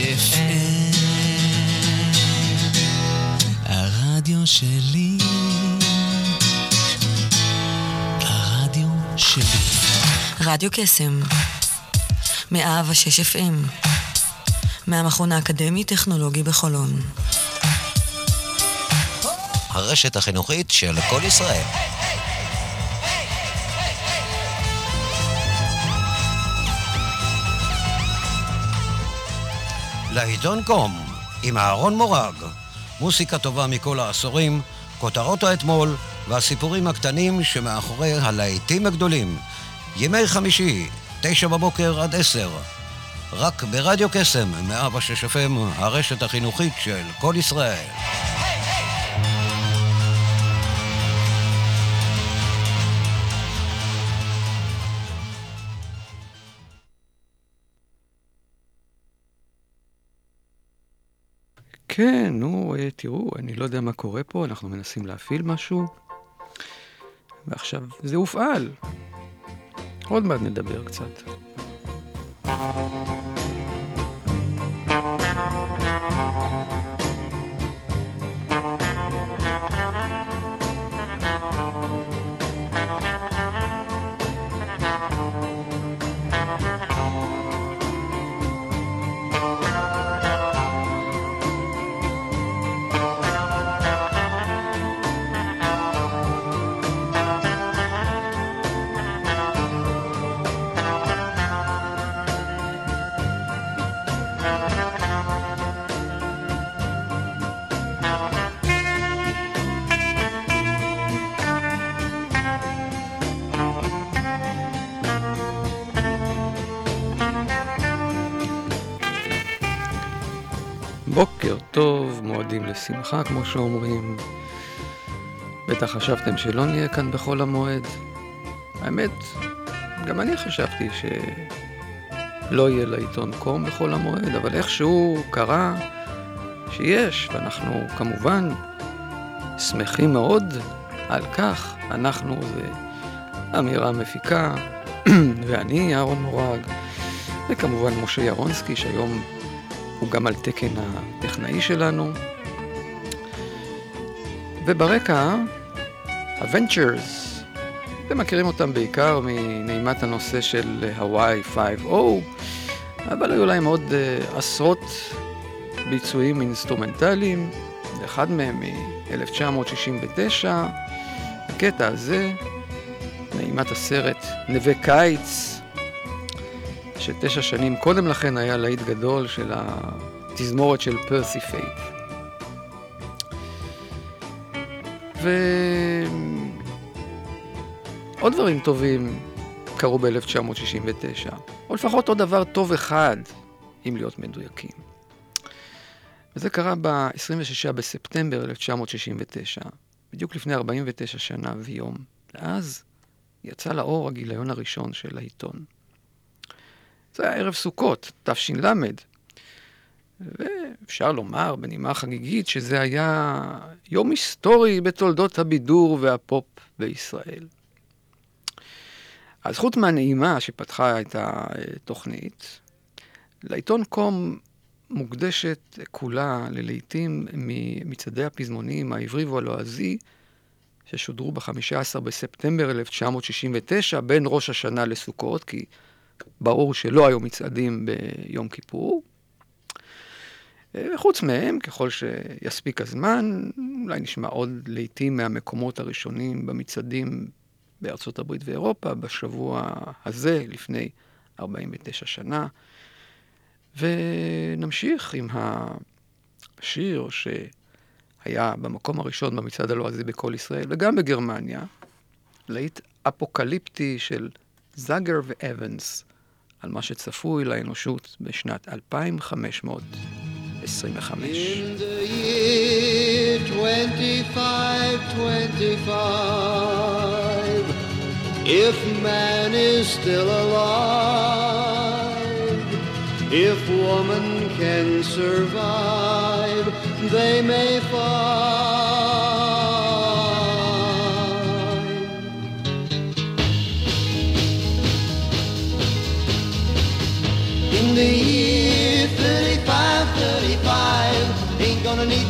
FM, הרדיו שלי, הרדיו שלי. רדיו קסם, 106 FM, מהמכון האקדמי-טכנולוגי בחולון. הרשת החינוכית של כל ישראל. לעיתון קום, עם אהרון מורג, מוסיקה טובה מכל העשורים, כותרות האתמול והסיפורים הקטנים שמאחורי הלהיטים הגדולים. ימי חמישי, תשע בבוקר עד עשר. רק ברדיו קסם, 106 FM, הרשת החינוכית של כל ישראל. כן, נו, אה, תראו, אני לא יודע מה קורה פה, אנחנו מנסים להפעיל משהו, ועכשיו זה הופעל. עוד מעט נדבר קצת. טוב, מועדים לשמחה, כמו שאומרים. בטח חשבתם שלא נהיה כאן בחול המועד. האמת, גם אני חשבתי שלא יהיה לעיתון קום בחול המועד, אבל איכשהו קרה שיש, ואנחנו כמובן שמחים מאוד על כך. אנחנו זה אמירה מפיקה, ואני, אהרון מורג, וכמובן משה ירונסקי, שהיום הוא גם על תקן הטכנאי שלנו. וברקע, ה Ventures, אתם מכירים אותם בעיקר מנעימת הנושא של הוואי 5.0, אבל היו להם עוד אה, עשרות ביצועים אינסטרומנטליים, אחד מהם מ-1969, הקטע הזה, נעימת הסרט נווה קיץ, שתשע שנים קודם לכן היה להיט גדול של התזמורת של פרסי פיית'. ועוד דברים טובים קרו ב-1969, או לפחות עוד דבר טוב אחד, אם להיות מדויקים. וזה קרה ב-26 בספטמבר 1969, בדיוק לפני 49 שנה ויום. ואז יצא לאור הגיליון הראשון של העיתון. זה היה ערב סוכות, תש"ל. ואפשר לומר בנימה חגיגית שזה היה יום היסטורי בתולדות הבידור והפופ בישראל. אז חוץ מהנעימה שפתחה את התוכנית, לעיתון קום מוקדשת כולה ללעיתים ממצעדי הפזמונים העברי והלועזי ששודרו ב-15 בספטמבר 1969 בין ראש השנה לסוכות, כי ברור שלא היו מצעדים ביום כיפור. וחוץ מהם, ככל שיספיק הזמן, אולי נשמע עוד לעיתים מהמקומות הראשונים במצעדים בארצות הברית ואירופה בשבוע הזה, לפני 49 שנה. ונמשיך עם השיר שהיה במקום הראשון במצעד הלועזי בכל ישראל, וגם בגרמניה, להיט אפוקליפטי של זאגר ואבנס, על מה שצפוי לאנושות בשנת 2525. In the year 2525, if man is still alive, if woman can survive, they may find.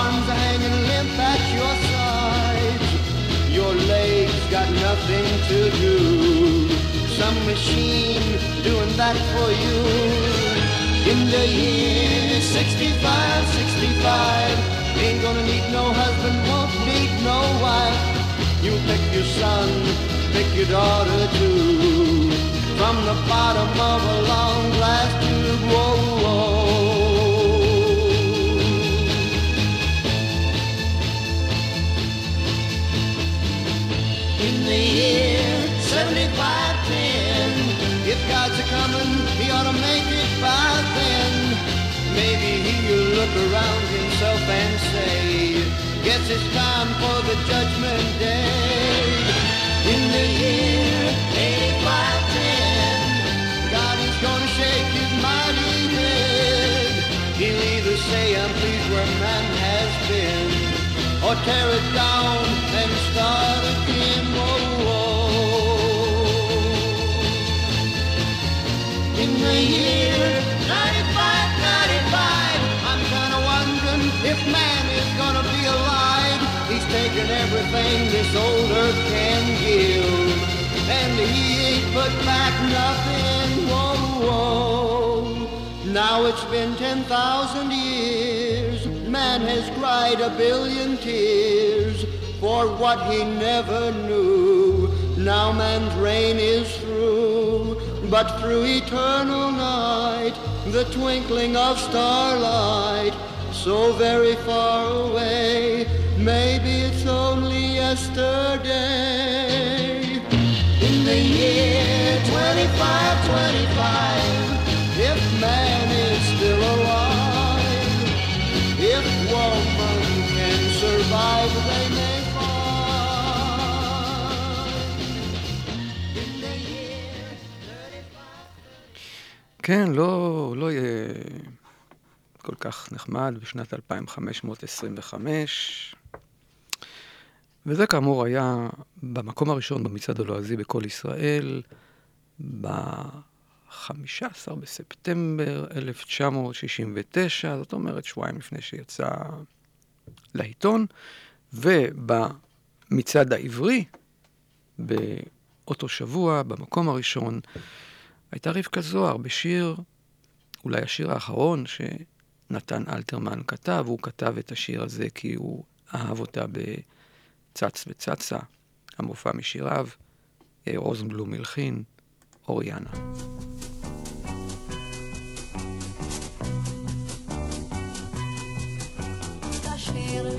arms are hanging limp at your sides. Your legs got nothing to do. Some machine doing that for you. In the year 65, 65, ain't gonna need no husband, won't need no wife. You pick your son, pick your daughter too. From the bottom of a long glass tube, whoa, whoa. The year 7510, if God's a coming, he ought to make it by then. Maybe he'll look around himself and say, Guess it's time for the judgment day. In the year 8510, God is gonna shake his mighty head. He'll either say, I'm pleased where man has been, or tear it down and start again. The year 95, 95, I'm kinda wondering if man is gonna be alive. He's taken everything this old earth can give, and he ain't put back nothing. Whoa, whoa. Now it's been 10,000 years. Man has cried a billion tears for what he never knew. Now man's reign is through, but through eternal night, the twinkling of starlight, so very far away, maybe it's only yesterday. In the year 2525, if man is still alive, if woman can survive, they כן, לא, לא יהיה כל כך נחמד בשנת 2525. וזה כאמור היה במקום הראשון במצעד הלועזי בכל ישראל, ב-15 בספטמבר 1969, זאת אומרת שבועיים לפני שיצא לעיתון, ובמצעד העברי, באותו שבוע, במקום הראשון, הייתה רבקה זוהר בשיר, אולי השיר האחרון שנתן אלתרמן כתב, הוא כתב את השיר הזה כי הוא אהב אותה בצץ וצצה, המופע משיריו, אה, רוזנבלום מלחין, אוריאנה.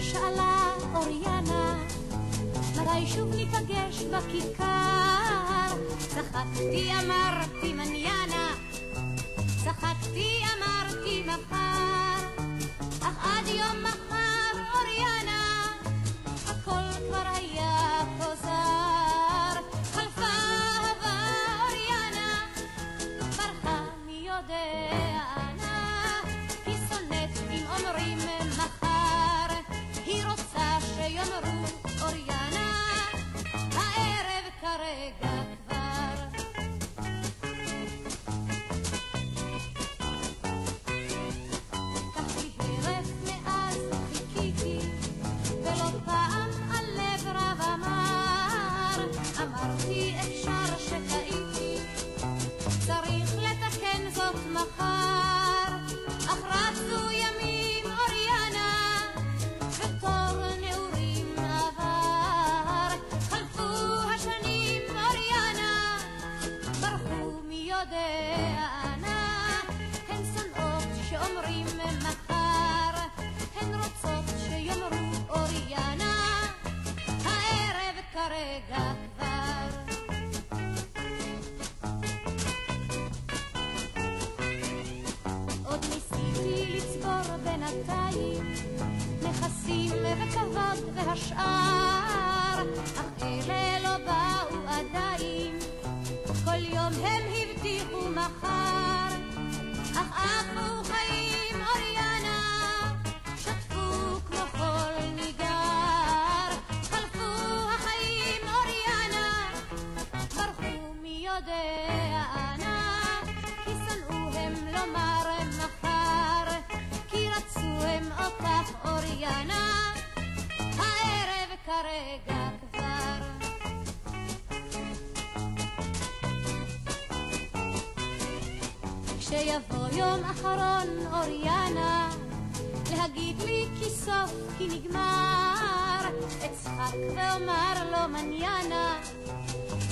שאלה אוריאנה, מתי שוב ניפגש בכיכר? צחקתי, אמרתי מניאנה, צחקתי, אמרתי מחר, אך עד יום יום אחרון אוריאנה, להגיד לי כי סוף כי נגמר, אצחק ואומר לו מניאנה,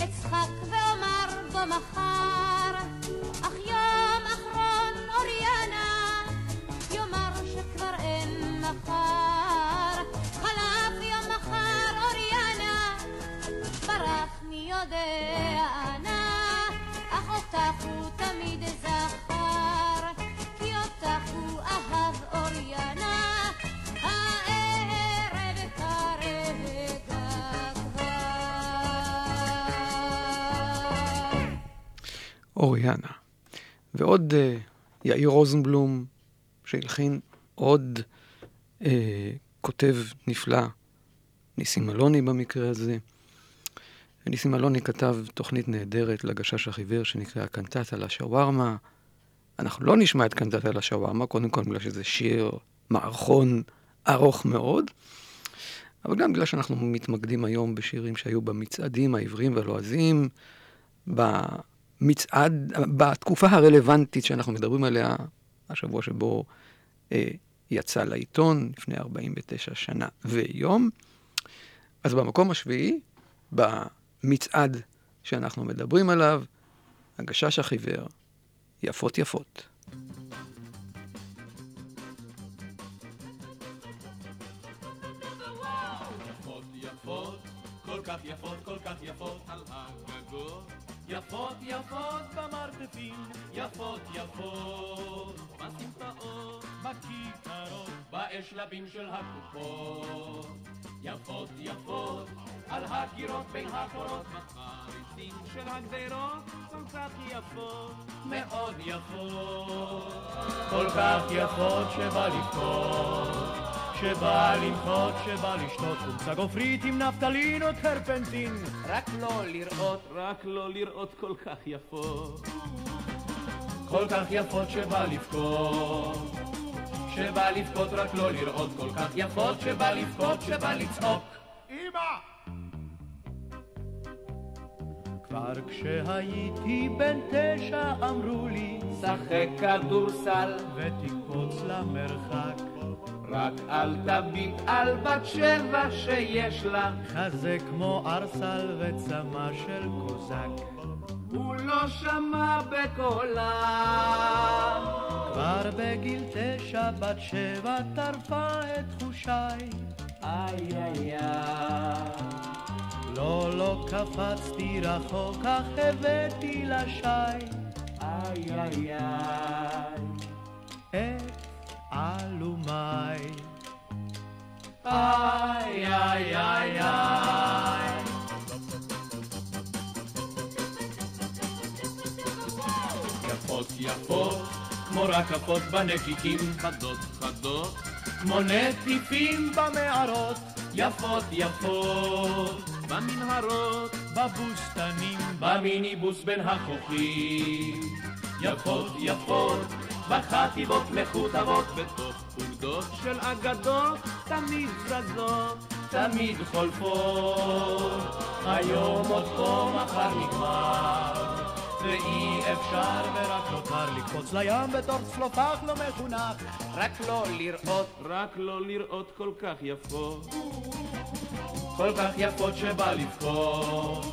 אצחק ואומר בו מחר, אוריאנה. ועוד אה, יאיר רוזנבלום, שהלחין עוד אה, כותב נפלא, ניסים אלוני במקרה הזה. וניסים אלוני כתב תוכנית נהדרת לגשש החיוור שנקראה קנטטה לשווארמה. אנחנו לא נשמע את קנטטה לשווארמה, קודם כל בגלל שזה שיר מערכון ארוך מאוד, אבל גם בגלל שאנחנו מתמקדים היום בשירים שהיו במצעדים העבריים והלועזיים, במצעד, בתקופה הרלוונטית שאנחנו מדברים עליה, השבוע שבו אה, יצא לעיתון, לפני 49 שנה ויום. אז במקום השביעי, במצעד שאנחנו מדברים עליו, הגשש החיוור, יפות. יפות יפות, כל כך יפות, כל כך יפות על הגגות. יפות יפות במרתפים, יפות יפות בסמטאות, בכיכרות, באשלבים של הקופות. יפות יפות על הקירות בין הקורות, בחריצים של הגדרות, כל כך יפות, מאוד יפות. כל כך יפות שבא לבכות. שבא למחות, שבא לשתות. חומצה גופרית עם נפטלין או טרפנטין רק לא לראות, רק לא לראות כל כך יפות. כל כך יפות שבא לבכות. שבא לבכות רק לא לראות. כל כך יפות שבא לבכות, שבא לצעוק. אמא! כבר כשהייתי בן תשע אמרו לי שחק כדורסל. ותקפוץ למרחק רק אל תביט על בת שבע שיש לה. חזה כמו ארסל וצמא של קוזק. הוא לא שמע בקולה. כבר בגיל תשע בת שבע טרפה את חושיי. איי איי איי. לא, לא קפצתי רחוק, אך הבאתי לשי. איי איי איי. את עלומי. איי איי איי איי. יפות יפות, כמו רקפות בנקיקים, חדות חדות, כמו נטיפים במערות, יפות יפות, במנהרות, בבוסתנים, במיניבוס בין החוכים, יפות יפות, בחטיבות מכותבות, בתוך אוגדות של אגדות, תמיד זזות, תמיד חולפות, היום עוד פה, מחר נגמר. ואי אפשר ורק נותר לקפוץ לים בתור צלופח לא מחונך רק לא לראות, רק לא לראות כל כך יפות כל כך יפות שבא לבכות.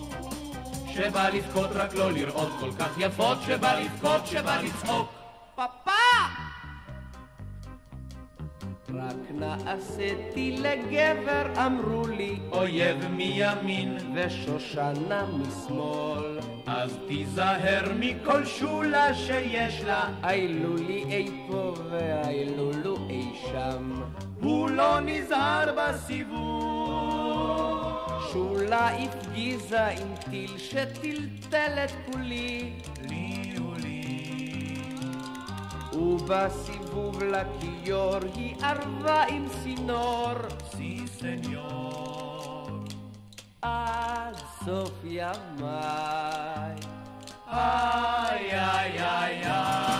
שבא לבכות רק לא לראות. כל כך יפות שבא לבכות שבא לצעוק פאפה! רק נעשיתי לגבר, אמרו לי, אויב מימין ושושנה משמאל. אז תיזהר מכל שולה שיש לה, איילו לי איפה ואיילו לו אי שם. הוא לא נזהר בסיבוב, שולה הפגיזה עם טיל שטלטל את כולי ובסיבוב לכיור היא ערבה עם צינור סי סניור. עד סוף ימיי איי איי איי איי.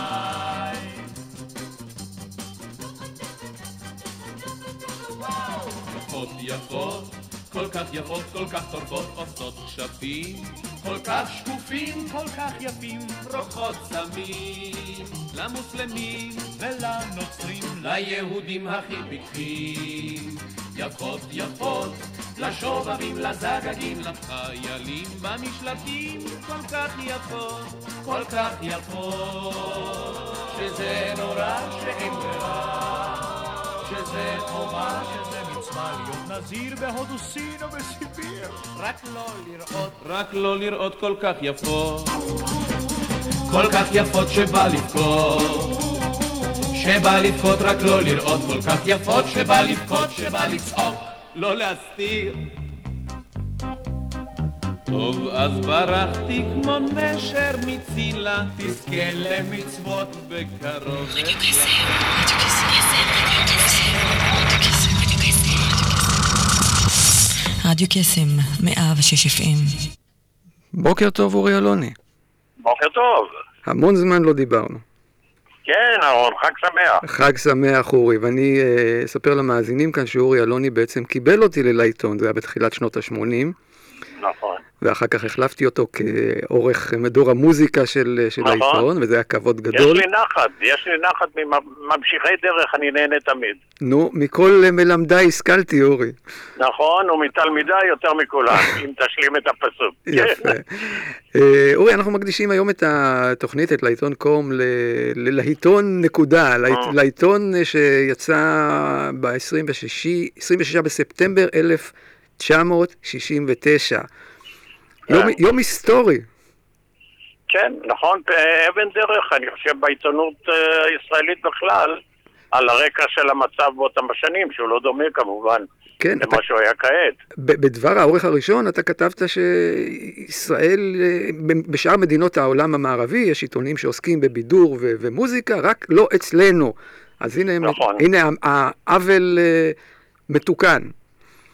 יפות יפות, כל כך יפות, כל כך טורפות, עושות כשפים, כל כך שקופים, כל כך יפים, רוקחות סמים, למוסלמים ולנוצרים, ליהודים הכי פיקחים. יפות יפות, לשובבים, לזגגים, לחיילים במשלטים, כל כך יפות, כל כך יפות, שזה נורא שאין ברירה, שזה חובה, שזה להיות נזיר בהודו, סין או בסיביר. רק לא לראות רק לא לראות כל כך יפות, כל כך יפות שבא לבכות, שבא לבכות רק לא לראות כל כך יפות, שבא לבכות, שבא לצעוק, לא להסתיר. טוב, אז ברחתי כמו נשר מצילה, תזכה למצוות בקרוב. רדיו קסם, 106 FM. בוקר טוב, אורי אלוני. בוקר טוב. המון זמן לא דיברנו. כן, אהרון, חג שמח. חג שמח, אורי, ואני אה, אספר למאזינים כאן שאורי אלוני בעצם קיבל אותי ללעיתון, זה היה בתחילת שנות ה-80, נכון. ואחר כך החלפתי אותו כעורך מדור המוזיקה של, של נכון. העיתון, וזה היה כבוד יש גדול. לי נחת, יש לי נחת מממשיכי דרך, אני נהנה תמיד. נו, מכל מלמדיי השכלתי, אורי. נכון, ומתלמידיי יותר מכולם, אם תשלים את הפסוק. יפה. אה, אורי, אנחנו מקדישים היום את התוכנית, את לעיתון קום, ל- לעיתון נקודה, אה. לעיתון שיצא ב-26 בספטמבר 1969. יום- כן. יום היסטורי. כן, נכון, אבן דרך, אני חושב בעיתונות אה, הישראלית בכלל, על הרקע של המצב באותם השנים, שהוא לא דומה כמובן כן, אתה, למה שהוא היה כעת. בדבר העורך הראשון אתה כתבת שישראל, אה, בשאר מדינות העולם המערבי יש עיתונים שעוסקים בבידור ו- ומוזיקה, רק לא אצלנו. אז הנה, נכון. הנה העוול אה, מתוקן.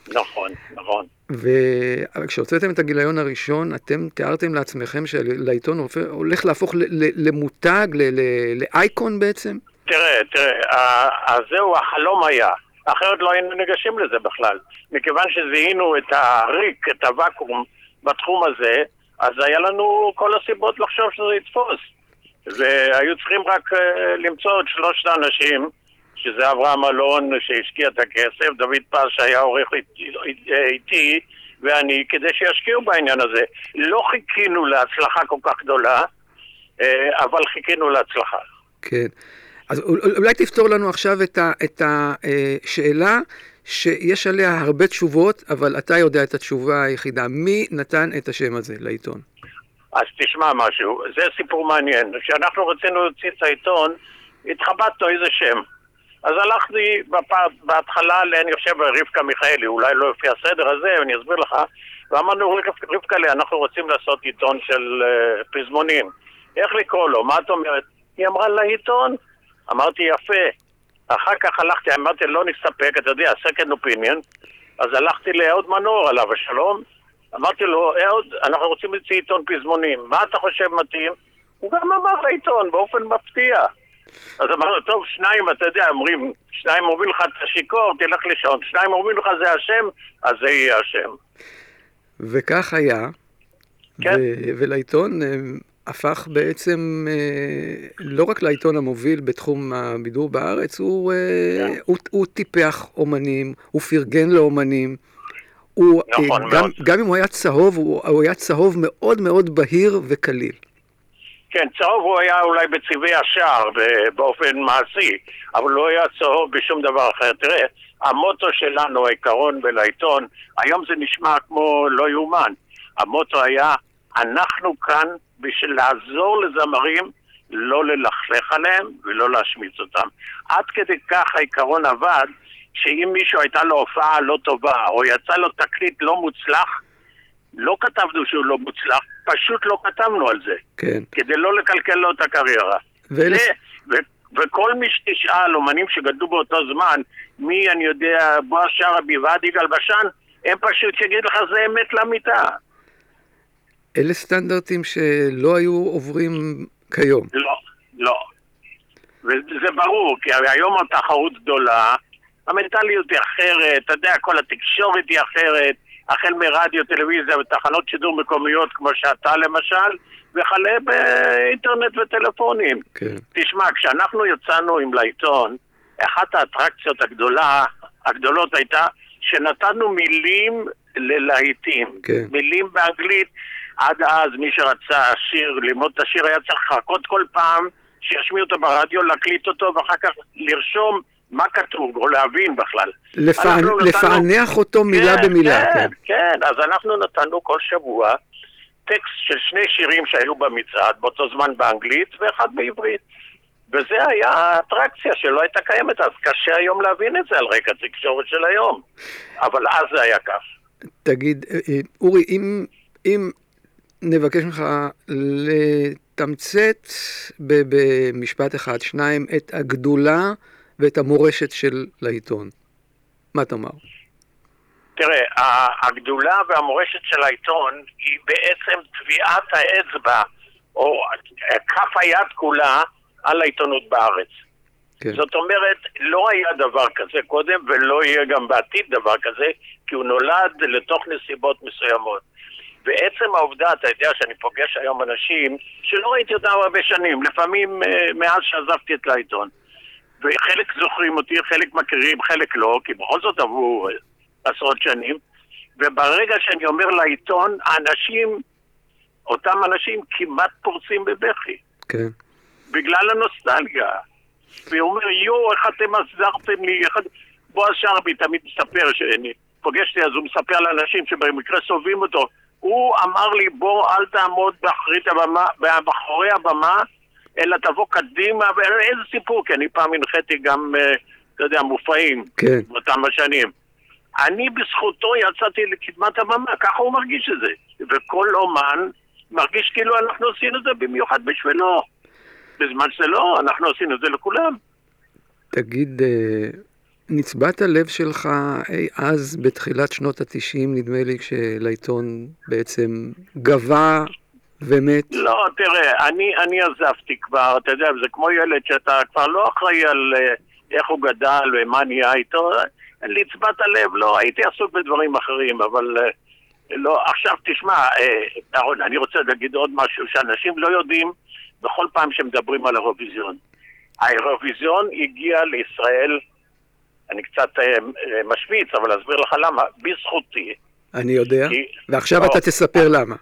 נכון, נכון. וכשהוצאתם את הגיליון הראשון, אתם תיארתם לעצמכם שלעיתון הולך להפוך למותג, לאייקון בעצם? תראה, תראה, אז זהו, החלום היה. אחרת לא היינו ניגשים לזה בכלל. מכיוון שזיהינו את הריק, את הוואקום בתחום הזה, אז היה לנו כל הסיבות לחשוב שזה יתפוס. והיו צריכים רק אה, למצוא את שלושת האנשים, שזה אברהם אלון שהשקיע את הכסף, דוד פז שהיה עורך איתי, ואני, כדי שישקיעו בעניין הזה. לא חיכינו להצלחה כל כך גדולה, אה, אבל חיכינו להצלחה. כן. אז אול- אולי תפתור לנו עכשיו את ה- את השאלה שיש עליה הרבה תשובות, אבל אתה יודע את התשובה היחידה. מי נתן את השם הזה לעיתון? אז תשמע משהו, זה סיפור מעניין. כשאנחנו רצינו להוציא את העיתון, התחבטנו איזה שם. אז הלכתי בפ- בהתחלה, אני חושב, רבקה מיכאלי, אולי לא לפי הסדר הזה, אני אסביר לך, ואמרנו, "רב- רבקה, לי, אנחנו רוצים לעשות עיתון של uh, פזמונים. איך לקרוא לו? מה את אומרת? היא אמרה לעיתון. אמרתי, יפה. אחר כך הלכתי, אמרתי, לא נסתפק, אתה יודע, second opinion. אז הלכתי לאהוד מנור, עליו השלום. אמרתי לו, אהוד, אנחנו רוצים להוציא עיתון פזמונים, מה אתה חושב מתאים? הוא גם אמר לעיתון באופן מפתיע. אז אמרנו, טוב, שניים, אתה יודע, אומרים, שניים אומרים לך אתה שיכור, תלך לישון, שניים אומרים לך זה השם, אז זה יהיה השם. וכך היה, כן. ו- ולעיתון אה, הפך בעצם אה, לא רק לעיתון המוביל בתחום הבידור בארץ, הוא, אה, כן. הוא, הוא טיפח אומנים, הוא פרגן לאומנים. הוא, נכון גם, מאוד. גם אם הוא היה צהוב, הוא, הוא היה צהוב מאוד מאוד בהיר וקליל. כן, צהוב הוא היה אולי בצבעי השער באופן מעשי, אבל לא היה צהוב בשום דבר אחר. תראה, המוטו שלנו, העיקרון בלעיתון, היום זה נשמע כמו לא יאומן. המוטו היה, אנחנו כאן בשביל לעזור לזמרים לא ללכלך עליהם ולא להשמיץ אותם. עד כדי כך העיקרון עבד, שאם מישהו הייתה לו הופעה לא טובה, או יצא לו תקליט לא מוצלח, לא כתבנו שהוא לא מוצלח, פשוט לא כתבנו על זה, כן. כדי לא לקלקל לו את הקריירה. ואלה- זה, ו- וכל מי שתשאל, אומנים שגדלו באותו זמן, מי, אני יודע, בועז שרעבי ועד יגאל בשן, הם פשוט יגיד לך, זה אמת לאמיתה. אלה סטנדרטים שלא היו עוברים כיום. לא, לא. וזה ברור, כי היום התחרות גדולה, המנטליות היא אחרת, אתה יודע, כל התקשורת היא אחרת, החל מרדיו, טלוויזיה ותחנות שידור מקומיות כמו שאתה למשל, וכלה באינטרנט וטלפונים. כן. תשמע, כשאנחנו יצאנו עם לעיתון, אחת האטרקציות הגדולה, הגדולות הייתה שנתנו מילים ללהיטים. כן. מילים באנגלית. עד אז מי שרצה שיר, ללמוד את השיר היה צריך לחכות כל פעם שישמיעו אותו ברדיו, להקליט אותו ואחר כך לרשום מה כתוב, או להבין בכלל. לפע... נתנו- לפענח אותו מילה כן, במילה. כן, כן. כן, אז אנחנו נתנו כל שבוע טקסט של שני שירים שהיו במצעד, באותו זמן באנגלית ואחד בעברית. וזה היה האטרקציה שלא הייתה קיימת אז. קשה היום להבין את זה על רקע תקשורת של היום. אבל אז זה היה כך. תגיד, אה, אה, אורי, אם, אם נבקש ממך לתמצת במשפט אחד, שניים, את הגדולה ואת המורשת של לעיתון, מה תאמר? תראה, הגדולה והמורשת של העיתון היא בעצם טביעת האצבע, או כף היד כולה, על העיתונות בארץ. כן. זאת אומרת, לא היה דבר כזה קודם, ולא יהיה גם בעתיד דבר כזה, כי הוא נולד לתוך נסיבות מסוימות. ועצם העובדה, אתה יודע שאני פוגש היום אנשים שלא ראיתי אותם הרבה שנים, לפעמים אה, מאז שעזבתי את לעיתון. וחלק זוכרים אותי, חלק מכירים, חלק לא, כי בכל זאת עברו אה, עשרות שנים. וברגע שאני אומר לעיתון, האנשים, אותם אנשים כמעט פורצים בבכי. כן. בגלל הנוסטלגיה. והוא אומר, יואו, איך אתם עזרתם לי, איך... את-" בועז שרבי תמיד מספר, שאני פוגש אותי, אז הוא מספר לאנשים שבמקרה סובבים אותו. הוא אמר לי, בוא, אל תעמוד באחרית הבמה, מאחורי הבמה, אלא תבוא קדימה, ואיזה סיפור, כי אני פעם הנחיתי גם, אה, אתה יודע, מופעים, כן. באותם השנים. אני בזכותו יצאתי לקדמת הבמה, ככה הוא מרגיש את זה. וכל אומן מרגיש כאילו אנחנו עשינו את זה במיוחד בשבילו. בזמן שלא, אנחנו עשינו את זה לכולם. תגיד, אה, נצבט הלב שלך אי אז בתחילת שנות התשעים, נדמה לי, כשלעיתון בעצם גבה ומת? לא, תראה, אני, אני עזבתי כבר, אתה יודע, זה כמו ילד שאתה כבר לא אחראי על אה, איך הוא גדל ומה נהיה איתו. לצבת הלב, לא, הייתי עסוק בדברים אחרים, אבל אה, לא, עכשיו תשמע, אה, אהרון, אני רוצה להגיד עוד משהו שאנשים לא יודעים בכל פעם שמדברים על האירוויזיון. האירוויזיון הגיע לישראל, אני קצת משוויץ, אבל אסביר לך למה, בזכותי. אני יודע, כי- ועכשיו לא. אתה תספר למה.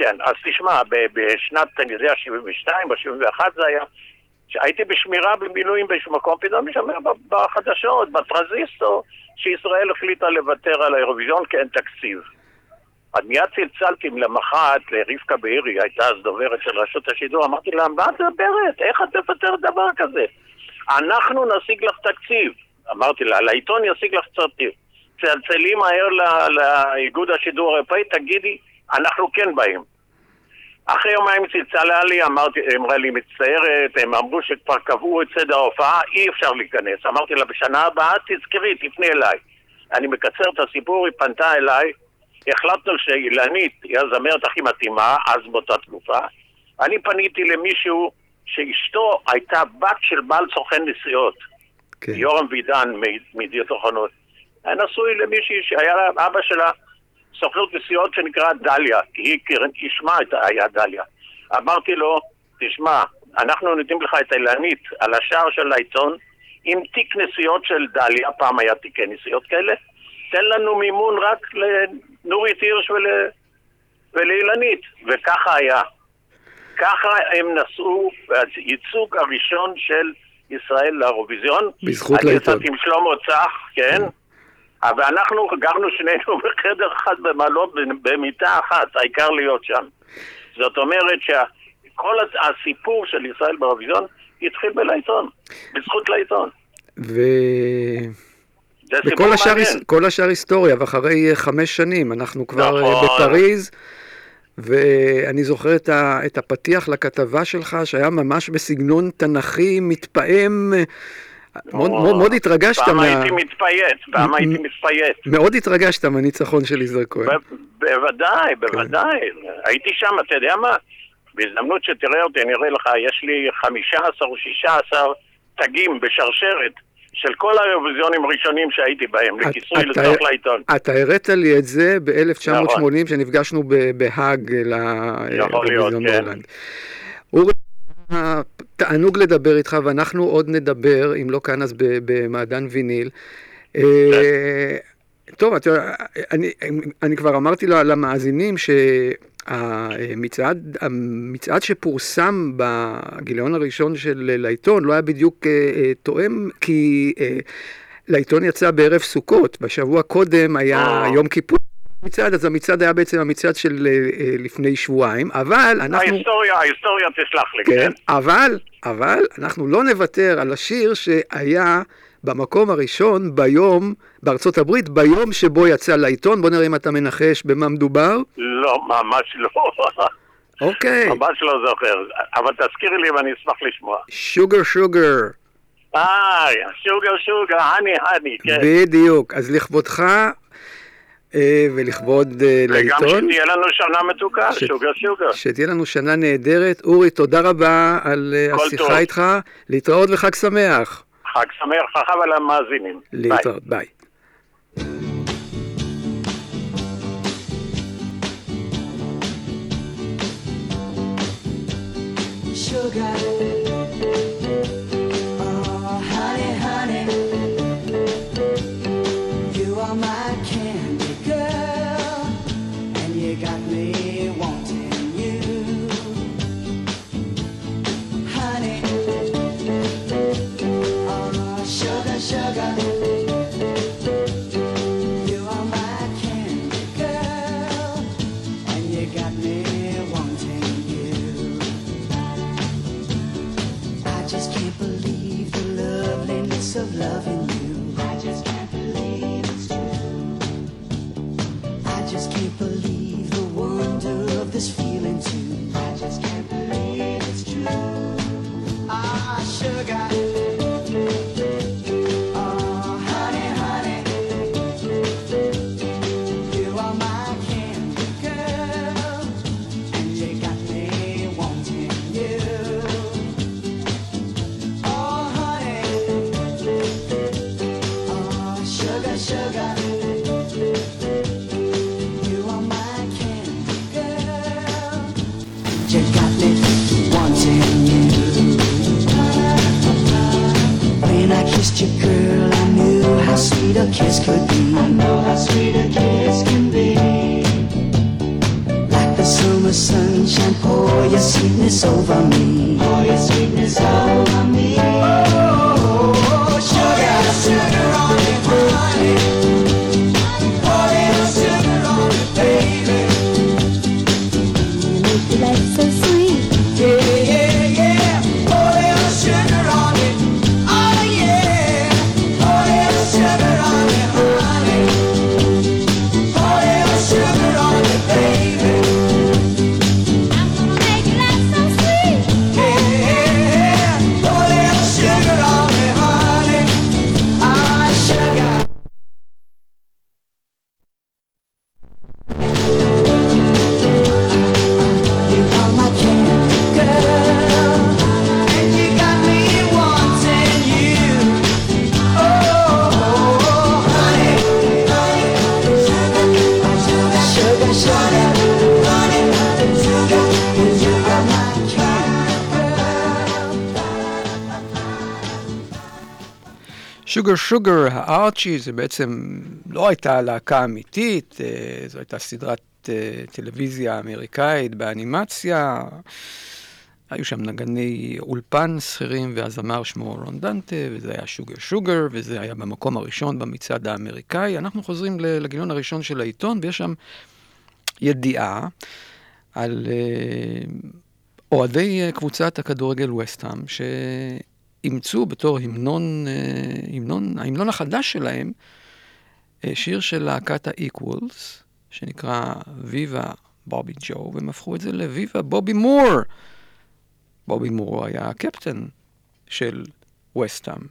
כן, אז תשמע, בשנת, אני יודע, 72 או 71 זה היה, שהייתי בשמירה במילואים באיזשהו מקום, פתאום אני שומע בחדשות, בטרזיסטור, שישראל החליטה לוותר על האירוויזיון כי אין תקציב. אז מיד צלצלתי למחרת לרבקה בארי, הייתה אז דוברת של רשות השידור, אמרתי לה, מה את מדברת? איך את תוותר דבר כזה? אנחנו נשיג לך תקציב. אמרתי לה, לעיתון ישיג לך תקציב. צלצלי מהר לאיגוד השידור האירופאי, תגידי, אנחנו כן באים. אחרי יומיים צלצלה לי, אמרתי, אמרה לי מצטערת, הם אמרו שכבר קבעו את סדר ההופעה, אי אפשר להיכנס. אמרתי לה, בשנה הבאה תזכרי, תפני אליי. אני מקצר את הסיפור, היא פנתה אליי, החלטנו שאילנית היא הזמרת הכי מתאימה, אז באותה תקופה. אני פניתי למישהו שאשתו הייתה בת של בעל סוכן נסיעות, כן. יורם וידן מ- מידיעות אחרונות. היה נשוי למישהי שהיה לה, אבא שלה סוכנות נסיעות שנקרא דליה, כי היא קרן, ישמע את היה דליה. אמרתי לו, תשמע, אנחנו נותנים לך את אילנית על השער של העיתון עם תיק נסיעות של דליה, פעם היה תיקי נסיעות כאלה, תן לנו מימון רק לנורית הירש ול... ולאילנית, וככה היה. ככה הם נסעו, הייצוג הראשון של ישראל לאירוויזיון. בזכות אני לעיתון. יצאתי עם שלמה צח, כן? אבל אנחנו גרנו שנינו בחדר אחד במעלות, במיטה אחת, העיקר להיות שם. זאת אומרת שכל הסיפור של ישראל באירוויזיון התחיל בלעיתון, בזכות לעיתון. סיפור וכל השאר, כל השאר היסטוריה, ואחרי חמש שנים אנחנו כבר אה, נכון. בפריז, ואני זוכר את, ה, את הפתיח לכתבה שלך, שהיה ממש בסגנון תנכי, מתפעם, מאוד, מאוד, מאוד התרגשת פעם מה... הייתי מתפייט, פעם הייתי מתפייט. מאוד התרגשת מהניצחון של יזהר כהן. בוודאי, כן. בוודאי. הייתי שם, אתה יודע מה? בהזדמנות שתראה אותי, אני אראה לך, יש לי 15 או 16 תגים בשרשרת של כל האירוויזיונים הראשונים שהייתי בהם, לכיסוי לצורך לעיתון. אתה הראת לי את זה ב-1980, נכון. שנפגשנו ב- בהאג יכול להיות, לאירוויזיון כן. בהולנד. אורי, אה, תענוג לדבר איתך, ואנחנו עוד נדבר, אם לא כאן אז במעדן ויניל. אה, טוב, אתה יודע, אני, אני כבר אמרתי למאזינים שהמצעד המצעד שפורסם בגיליון הראשון של לעיתון לא היה בדיוק אה, אה, תואם, כי אה, לעיתון יצא בערב סוכות, בשבוע קודם היה אה. יום כיפור. מצעד, אז המצעד היה בעצם המצעד של אה, אה, לפני שבועיים, אבל אנחנו... ההיסטוריה, ההיסטוריה תסלח לי, כן, כן? אבל, אבל אנחנו לא נוותר על השיר שהיה במקום הראשון ביום, בארצות הברית, ביום שבו יצא לעיתון. בוא נראה אם אתה מנחש במה מדובר. לא, ממש לא. אוקיי, ממש לא זוכר. אבל תזכירי לי ואני אשמח לשמוע. שוגר שוגר, אה, שוגר שוגר, הני הני, כן. בדיוק. אז לכבודך ולכבוד אה, וגם לעיתון, שתהיה לנו שנה מתוקה, ש- שוגר שוגר. שתהיה לנו שנה נהדרת. אורי, תודה רבה על אה, השיחה טוב. איתך. להתראות וחג שמח. חג שמח ולמאזינים. ביי. להתראות, ביי. Sugar, of loving you. I just can't believe it's true. I just can't believe the wonder of this feeling too. שוגר הארצ'י, זה בעצם לא הייתה להקה אמיתית, אה, זו הייתה סדרת אה, טלוויזיה אמריקאית באנימציה. היו שם נגני אולפן שכירים והזמר שמו רון דנטה, וזה היה שוגר שוגר, וזה היה במקום הראשון במצעד האמריקאי. אנחנו חוזרים לגיליון הראשון של העיתון, ויש שם ידיעה על אה, אוהדי קבוצת הכדורגל וסטהאם, שאימצו בתור המנון, אה, המנון, ההמנון החדש שלהם, אה, שיר של להקת ה-Equals, שנקרא ויבה בובי ג'ו, והם הפכו את זה לוויבה בובי מור. בובי מור היה הקפטן של וסטאם.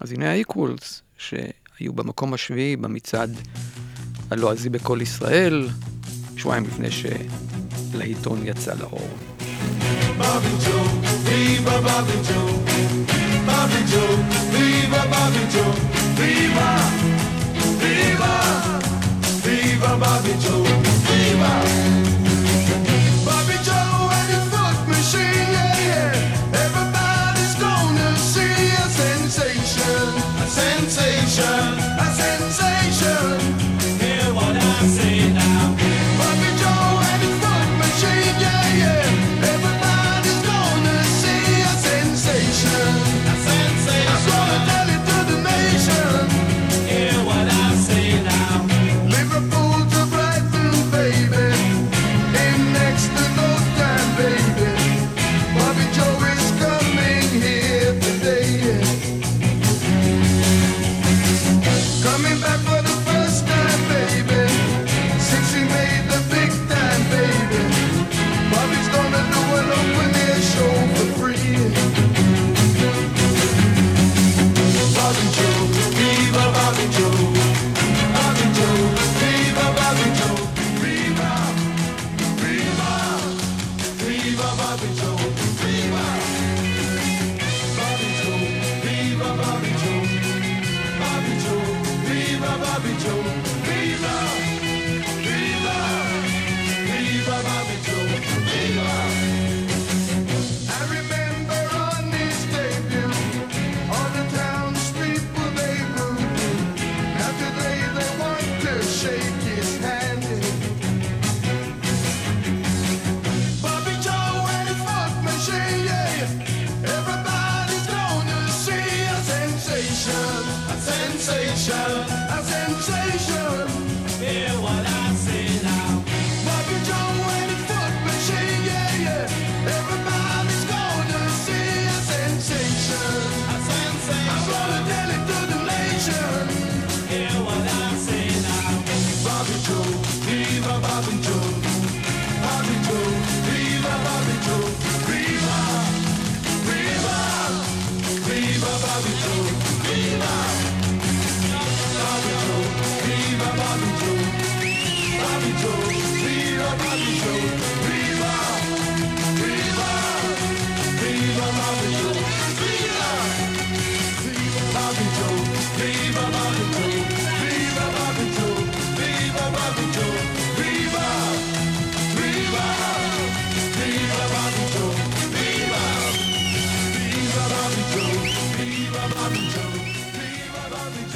אז הנה ה-Equals, שהיו במקום השביעי במצעד הלועזי בכל ישראל, שבועיים לפני שלעיתון יצא לאור. Bobby Joe, viva Bobby Joe, Bobby Joe, viva Bobby Joe, viva, viva, viva Bobby Joe, viva. Bobby Joe and his foot machine, yeah. Everybody's gonna see a sensation, a sensation, a sensation.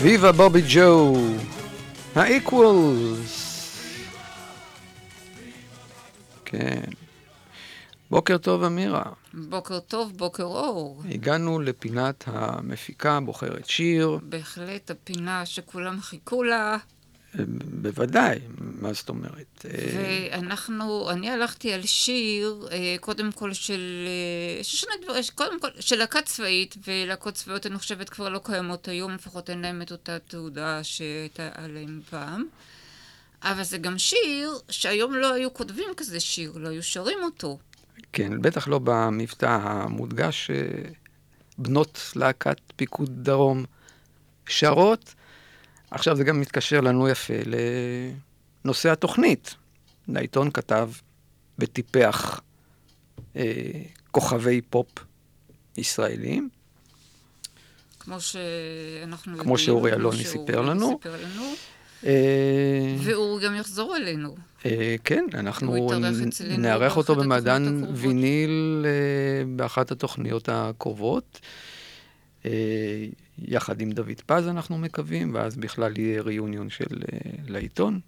Bobby Joe! ויבה בובי ג'ו, ה-Equals. כן. בוקר טוב, אמירה. בוקר טוב, בוקר אור. הגענו לפינת המפיקה בוחרת שיר, בהחלט הפינה שכולם חיכו לה, בוודאי, מה זאת אומרת? אה, ואנחנו, אני הלכתי על שיר, אה, קודם כל של, אה, יש שני דברים, קודם כל, של להקה צבאית, ולהקות צבאיות אני חושבת כבר לא קיימות היום, לפחות אין להם את אותה תעודה שהייתה עליהם פעם. אבל זה גם שיר שהיום לא היו כותבים כזה שיר, לא היו שרים אותו. כן, בטח לא במבטא המודגש שבנות להקת פיקוד דרום שרות. עכשיו זה גם מתקשר לנו יפה לנושא התוכנית. העיתון כתב וטיפח אה, כוכבי פופ ישראלים. כמו שאנחנו יודעים. כמו שאורי כמו אלוני סיפר לנו. סיפר לנו. אה, והוא גם יחזור אלינו. אה, כן, אנחנו נארח אותו במעדן הקרובות. ויניל אה, באחת התוכניות הקרובות. אה, יחד עם דוד פז אנחנו מקווים, ואז בכלל יהיה ריאיוניון של אה, לעיתון.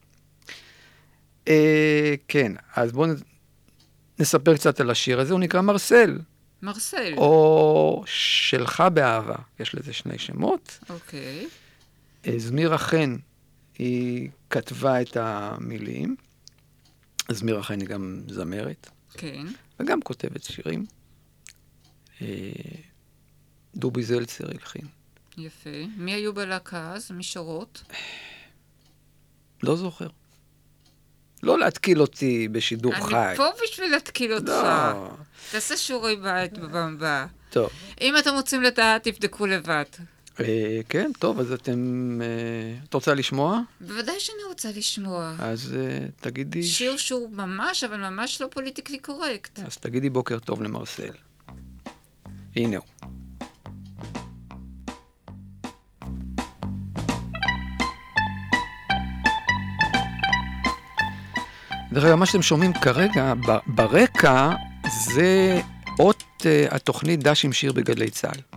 אה, כן, אז בואו נספר קצת על השיר הזה, הוא נקרא מרסל, מרסל. או שלך באהבה, יש לזה שני שמות. אוקיי. זמירה חן, היא כתבה את המילים. זמירה חן היא גם זמרת, כן. וגם כותבת שירים. דובי זלצר הלחין. יפה. מי היו בלהקה אז? משרות? לא זוכר. לא להתקיל אותי בשידור חי. אני פה בשביל להתקיל אותך. לא. תעשה שיעורי בית בפעם הבאה. טוב. אם אתם רוצים לדעת, תבדקו לבד. אה, כן, טוב, אז אתם... אה, את רוצה לשמוע? בוודאי שאני רוצה לשמוע. אז אה, תגידי... שיר שהוא ממש, אבל ממש לא פוליטיקלי קורקט. אז תגידי בוקר טוב למרסל. הנה הוא. דרך אגב, מה שאתם שומעים כרגע, ברקע, זה אות אה, התוכנית דש עם שיר בגלי צה"ל.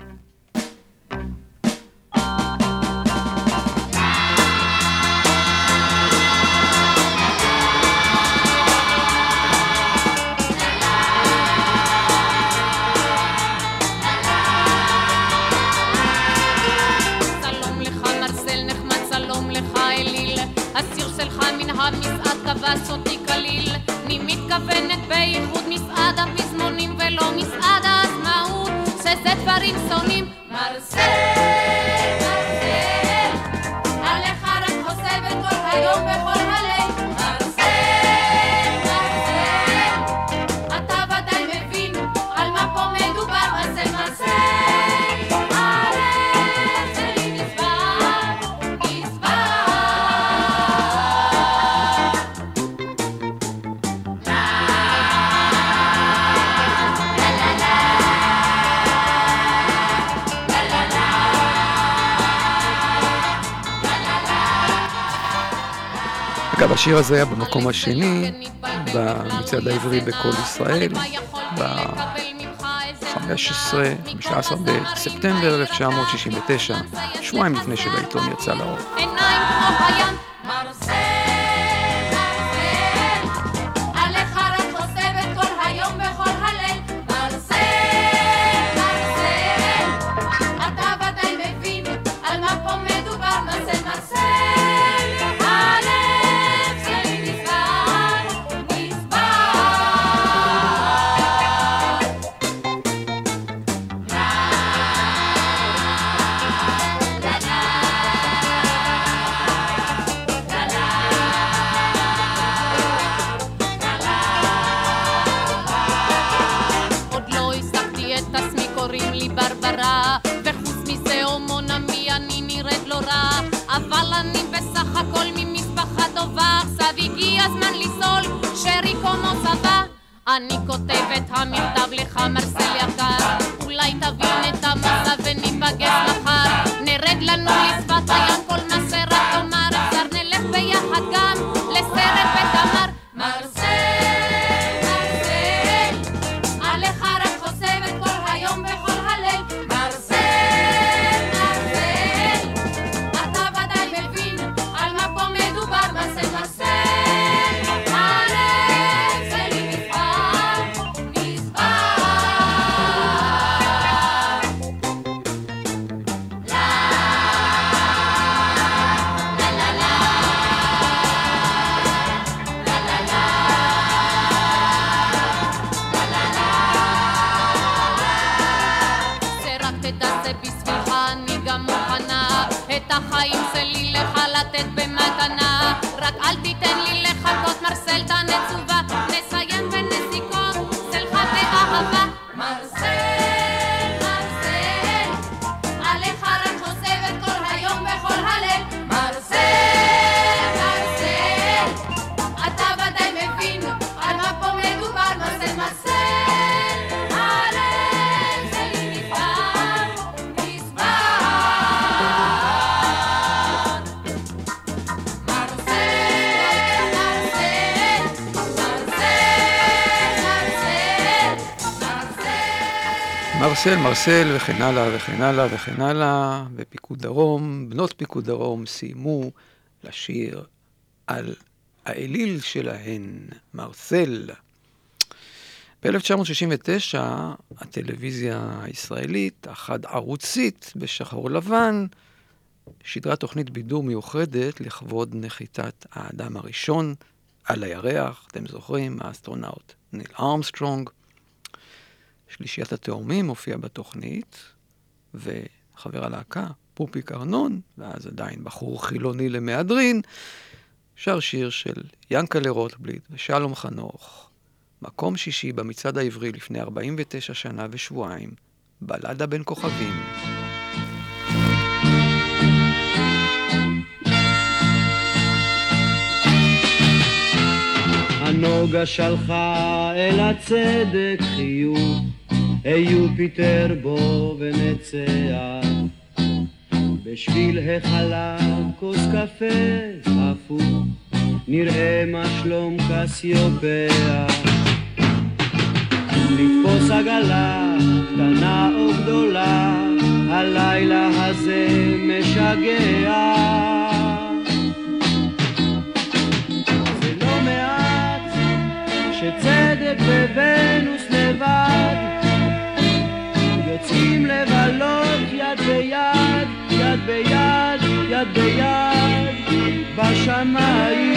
אגב, השיר הזה היה במקום השני במצעד העברי בקול ישראל, ב-15, 15 בספטמבר 1969, שבועיים לפני שבעיתון יצא לאור. עיניים כמו הים, מרסל, מרסל, וכן הלאה וכן הלאה וכן הלאה, ופיקוד דרום, בנות פיקוד דרום סיימו לשיר על האליל שלהן, מרסל. ב-1969 הטלוויזיה הישראלית, החד ערוצית בשחור לבן, שידרה תוכנית בידור מיוחדת לכבוד נחיתת האדם הראשון על הירח, אתם זוכרים, האסטרונאוט ניל ארמסטרונג. שלישיית התאומים הופיע בתוכנית, וחבר הלהקה, פופיק ארנון, ואז עדיין בחור חילוני למהדרין, שר שיר של ינקלה רוטבליט ושלום חנוך, מקום שישי במצעד העברי לפני 49 שנה ושבועיים, בלדה בין כוכבים. הנוגה שלחה אל הצדק חיוך, היו פיטר בו ונצח. בשביל החלה כוס קפה הפוך, נראה מה שלום קסיופיה. לתפוס עגלה, קטנה או גדולה, הלילה הזה משגע. זה לא מעט שצדק וונוס לבד יוצאים לבלות יד ביד, יד ביד, יד ביד בשמיים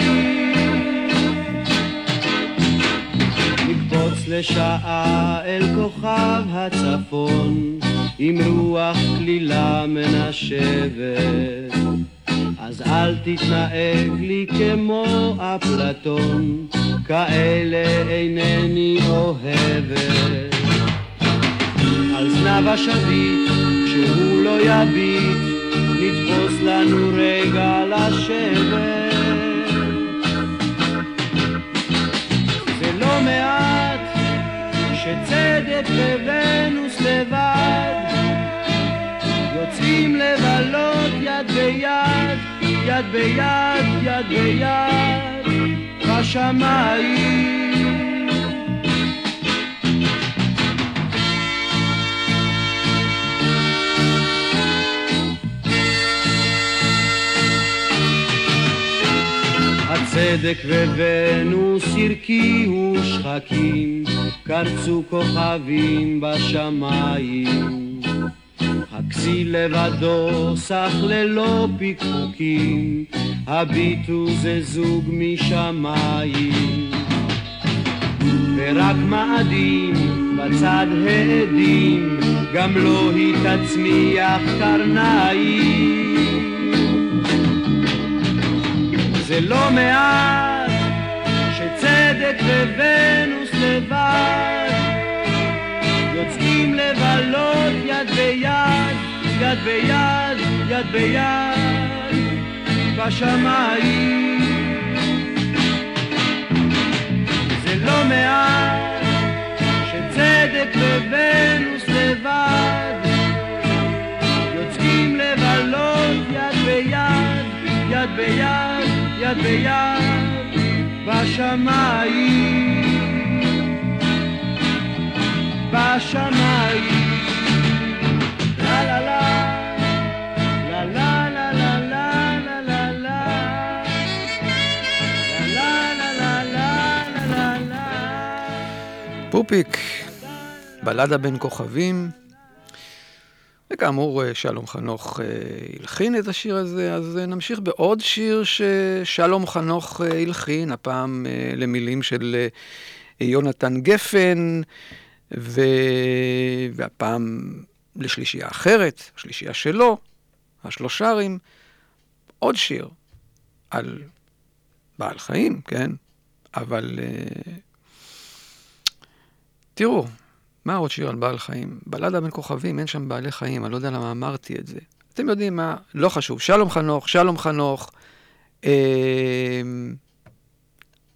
נקפוץ לשעה אל כוכב הצפון עם רוח כלילה מנשבת אז אל תתנהג לי כמו אפלטון, כאלה אינני אוהבת. על זנב השביט, כשהוא לא יביט, נתפוס לנו רגע לשבת. זה לא מעט שצדק וונוס לבד יוצאים לבלות יד ביד, יד ביד, יד ביד, בשמיים. הצדק וונוס הרקיעו שחקים, קרצו כוכבים בשמיים. הכסיל לבדו סך ללא פיקפוקים, הביטו זה זוג משמיים. ורק מאדים בצד העדים, גם לא היא תצמיח קרניים. זה לא מעט שצדק וונוס לבד יוצאים לבלות יד ביד, יד ביד, יד ביד, בשמיים. זה לא מעט שצדק וונוס לבד יוצאים לבלות יד ביד, יד ביד, יד ביד בשמיים, בשמיים. פופיק, בלדה בין כוכבים, וכאמור, אה, שלום חנוך אה, הלחין את השיר הזה, אז אה, נמשיך בעוד שיר ששלום חנוך הלחין, הפעם למילים של יונתן גפן, ו... והפעם לשלישייה אחרת, שלישייה שלו, השלושרים, עוד שיר על בעל חיים, כן? אבל תראו, מה עוד שיר על בעל חיים? בלדה בין כוכבים, אין שם בעלי חיים, אני לא יודע למה אמרתי את זה. אתם יודעים מה? לא חשוב. שלום חנוך, שלום חנוך. אה,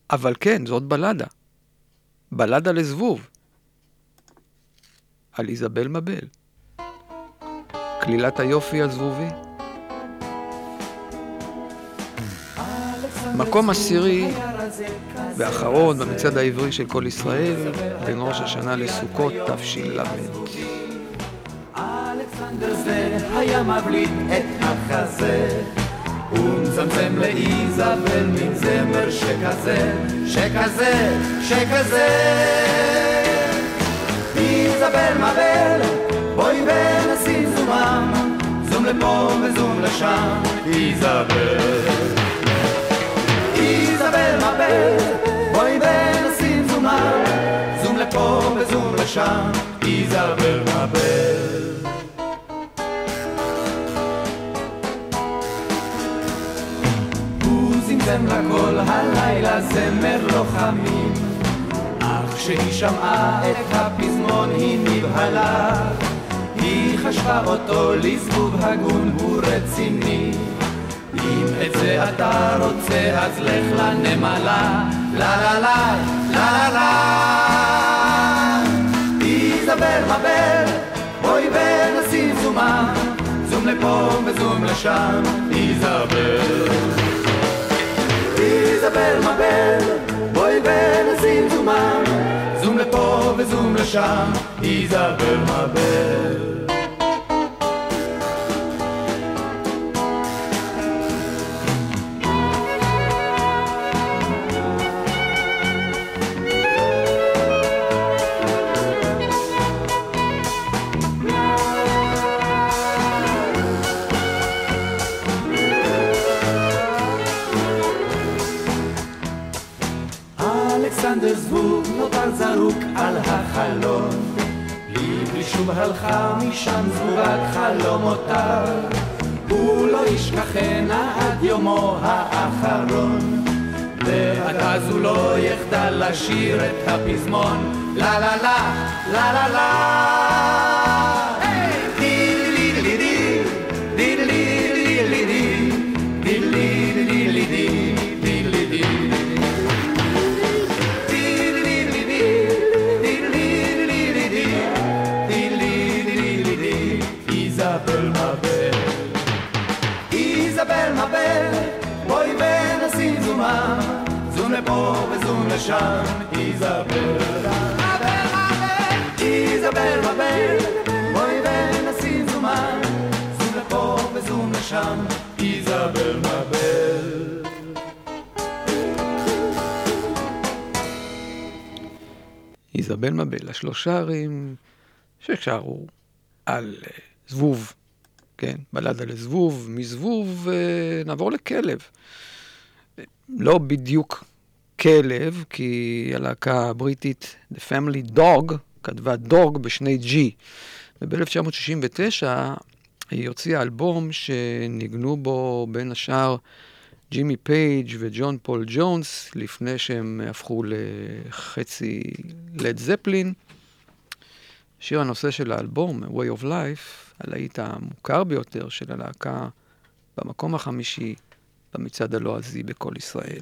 אבל כן, זאת בלדה. בלדה לזבוב. על איזבל מבל. כלילת היופי הזבובי. מקום עשירי ואחרון במצעד העברי של כל ישראל, בין ראש השנה לסוכות תש"ל. איזבל מבל, בואי ונשים זומם זום לפה וזום לשם. איזבל איזבל מבל, בואי ונשים זומם זום לפה וזום לשם. איזבל מבל הוא זמזם קסם לכל הלילה זמר לוחמים. אך כשהיא שמעה את הפזמון היא נבהלה. היא חשבה אותו לזבוב הגון הוא רציני אם את זה אתה רוצה אז לך לנמלה. לה לה לה לה לה לה. איזבל מבל בואי ונשים זומה. זום לפה וזום לשם איזבל איזבל מבל בואי ונשים זומה. זום לפה וזום לשם איזבל מבל שוב הלכה משם זבורת חלומותיו הוא לא ישכחנה עד יומו האחרון. ועד אז הוא לא יחדל לשיר את הפזמון. לה לה לה לה לה לה לשם איזבל איזבל מבל בואי ונשים זומה זום לפה וזום לשם איזבל מבל איזבל מבל, השלושה ערים ששרו על אה, זבוב, כן, בלדה לזבוב, מזבוב אה, נעבור לכלב. לא בדיוק כלב, כי הלהקה הבריטית The Family Dogg כתבה Dogg בשני G. וב-1969 היא הוציאה אלבום שניגנו בו בין השאר ג'ימי פייג' וג'ון פול ג'ונס, לפני שהם הפכו לחצי לד זפלין. שיר הנושא של האלבום, Way of Life, הלהיט המוכר ביותר של הלהקה, במקום החמישי במצעד הלועזי בכל ישראל.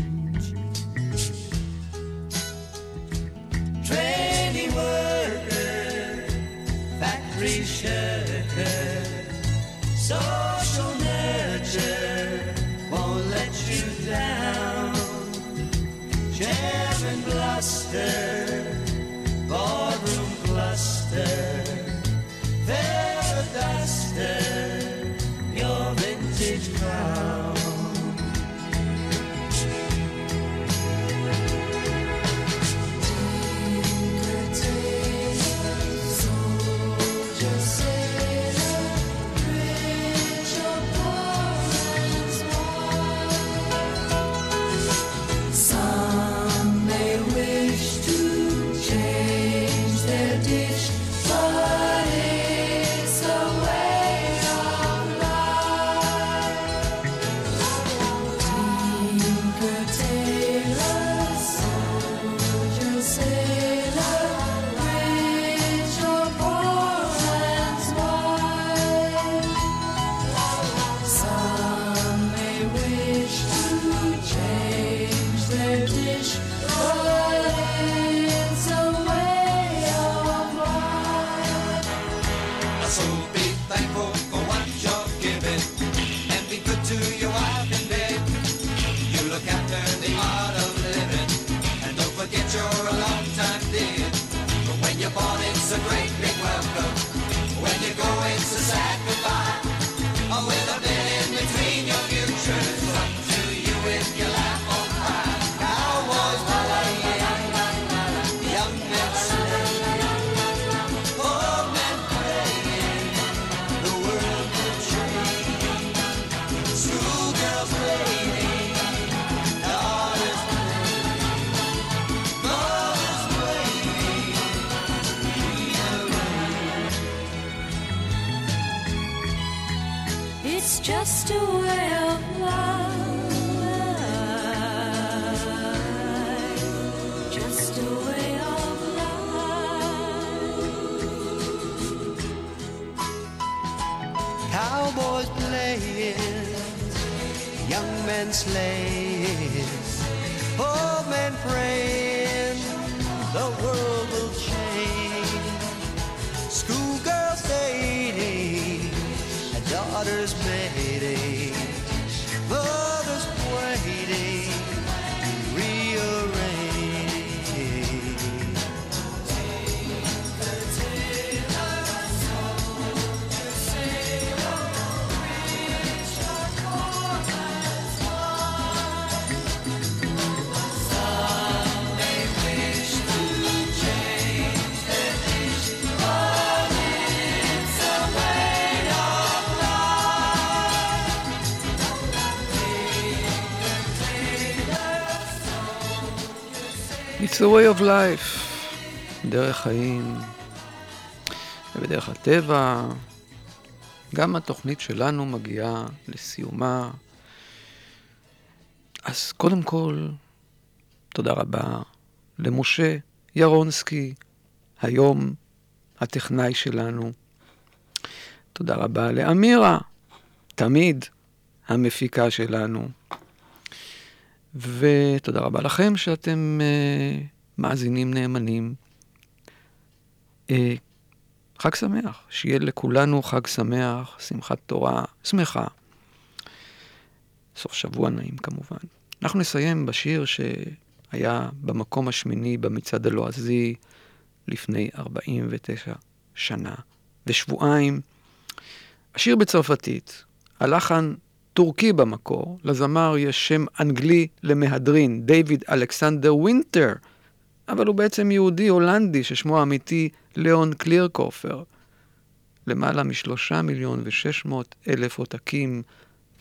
Trainee worker, factory shirker, social nurture won't let you down. Jam and bluster, boardroom cluster, feather waters made. A way of life, דרך חיים, ובדרך הטבע. גם התוכנית שלנו מגיעה לסיומה. אז קודם כל, תודה רבה למשה ירונסקי, היום הטכנאי שלנו. תודה רבה לאמירה, תמיד המפיקה שלנו. ותודה רבה לכם שאתם uh, מאזינים נאמנים. Uh, חג שמח, שיהיה לכולנו חג שמח, שמחת תורה, שמחה. סוף שבוע נעים כמובן. אנחנו נסיים בשיר שהיה במקום השמיני במצעד הלועזי לפני 49 שנה ושבועיים. השיר בצרפתית, הלחן טורקי במקור, לזמר יש שם אנגלי למהדרין, דיוויד אלכסנדר וינטר, אבל הוא בעצם יהודי הולנדי ששמו האמיתי ליאון קלירקופר. למעלה משלושה מיליון ושש מאות אלף עותקים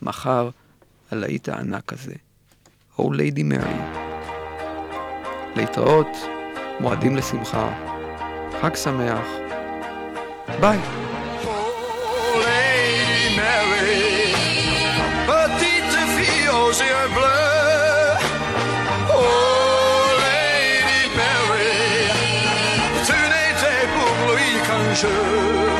מכר הלהיט הענק הזה. Oh Lady Mary. להתראות, מועדים לשמחה, חג שמח, ביי. treasure.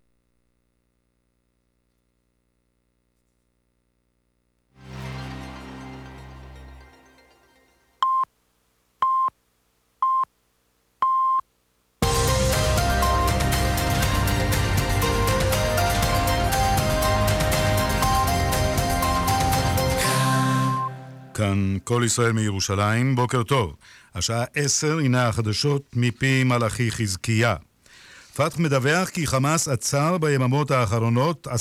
כל ישראל מירושלים, בוקר טוב. השעה עשר, הנה החדשות מפי מלאכי חזקיה. פתח מדווח כי חמאס עצר ביממות האחרונות